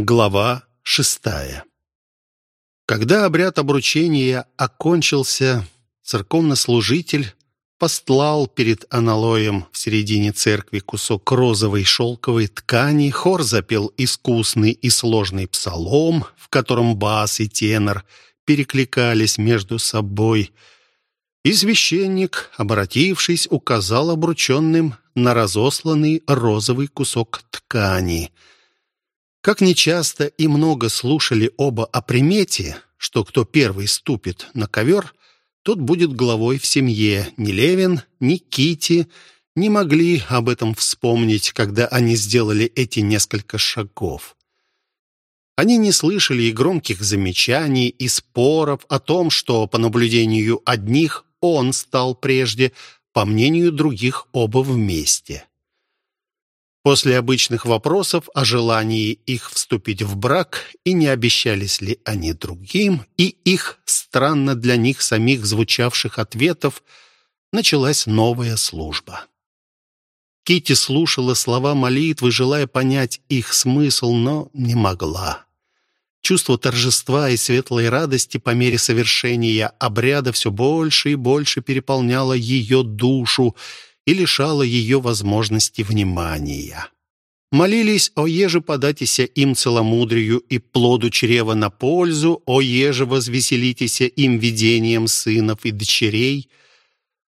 Глава шестая. Когда обряд обручения окончился, церковнослужитель постлал перед аналоем в середине церкви кусок розовой шелковой ткани, хор запел искусный и сложный псалом, в котором бас и тенор перекликались между собой, и священник, обратившись, указал обрученным на разосланный розовый кусок ткани — как нечасто и много слушали оба о примете, что кто первый ступит на ковер, тот будет главой в семье. Ни Левин, ни Кити не могли об этом вспомнить, когда они сделали эти несколько шагов. Они не слышали и громких замечаний, и споров о том, что, по наблюдению одних, он стал прежде, по мнению других, оба вместе. После обычных вопросов о желании их вступить в брак и не обещались ли они другим, и их, странно для них самих звучавших ответов, началась новая служба. Кити слушала слова молитвы, желая понять их смысл, но не могла. Чувство торжества и светлой радости по мере совершения обряда все больше и больше переполняло ее душу, и лишала ее возможности внимания. Молились о еже податися им целомудрию и плоду чрева на пользу, о еже возвеселитеся им видением сынов и дочерей.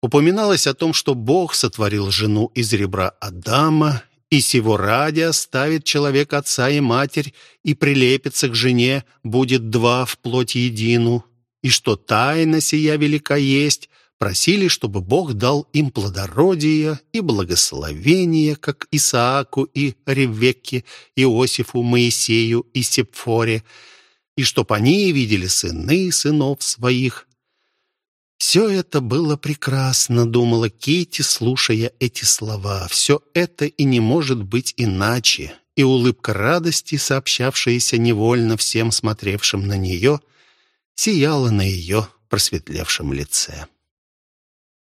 Упоминалось о том, что Бог сотворил жену из ребра Адама, и сего ради оставит человек отца и матерь, и прилепится к жене, будет два в плоть едину, и что тайна сия велика есть, Просили, чтобы Бог дал им плодородие и благословение, как Исааку и Ревекке, Иосифу, Моисею и Сепфоре, и чтоб они видели сыны сынов своих. Все это было прекрасно, думала Кити, слушая эти слова. Все это и не может быть иначе. И улыбка радости, сообщавшаяся невольно всем смотревшим на нее, сияла на ее просветлевшем лице.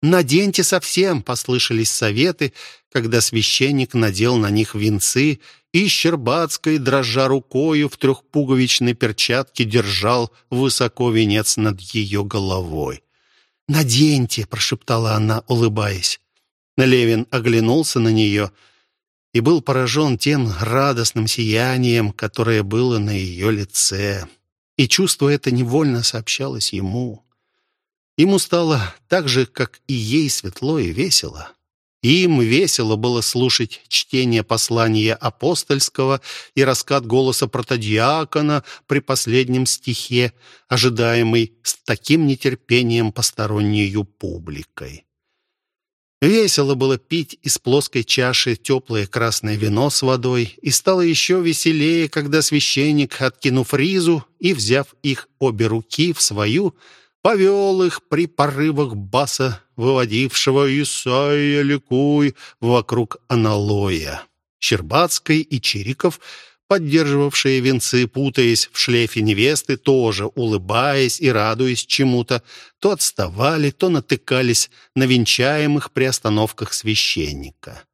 «Наденьте совсем!» — послышались советы, когда священник надел на них венцы, и Щербацкой, дрожа рукою в трехпуговичной перчатке, держал высоко венец над ее головой. «Наденьте!» — прошептала она, улыбаясь. Левин оглянулся на нее и был поражен тем радостным сиянием, которое было на ее лице. И чувство это невольно сообщалось ему. Ему стало так же, как и ей светло и весело. Им весело было слушать чтение послания апостольского и раскат голоса протодиакона при последнем стихе, ожидаемый с таким нетерпением постороннею публикой. Весело было пить из плоской чаши теплое красное вино с водой, и стало еще веселее, когда священник, откинув ризу и взяв их обе руки в свою, повел их при порывах баса, выводившего Исаия ликуй вокруг аналоя. Щербацкой и Чириков, поддерживавшие венцы, путаясь в шлейфе невесты, тоже улыбаясь и радуясь чему-то, то отставали, то натыкались на венчаемых при остановках священника.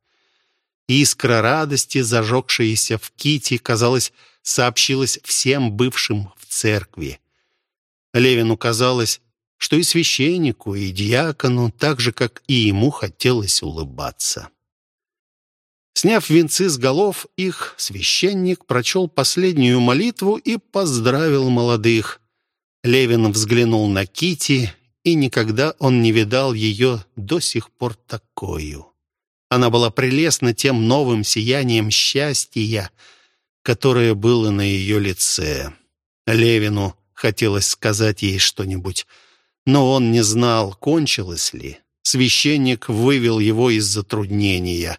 Искра радости, зажегшаяся в ките, казалось, сообщилась всем бывшим в церкви. Левину казалось, что и священнику, и диакону, так же, как и ему, хотелось улыбаться. Сняв венцы с голов их, священник прочел последнюю молитву и поздравил молодых. Левин взглянул на Кити, и никогда он не видал ее до сих пор такую. Она была прелестна тем новым сиянием счастья, которое было на ее лице. Левину Хотелось сказать ей что-нибудь, но он не знал, кончилось ли. Священник вывел его из затруднения.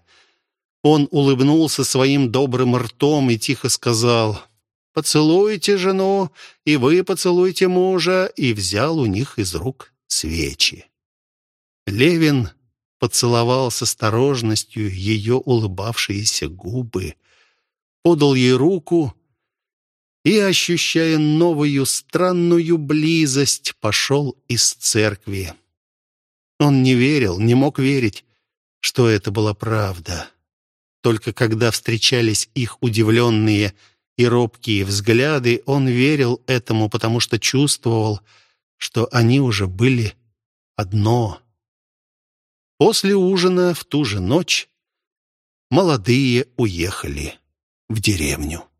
Он улыбнулся своим добрым ртом и тихо сказал «Поцелуйте жену, и вы поцелуйте мужа», и взял у них из рук свечи. Левин поцеловал с осторожностью ее улыбавшиеся губы, подал ей руку и, ощущая новую странную близость, пошел из церкви. Он не верил, не мог верить, что это была правда. Только когда встречались их удивленные и робкие взгляды, он верил этому, потому что чувствовал, что они уже были одно. После ужина в ту же ночь молодые уехали в деревню.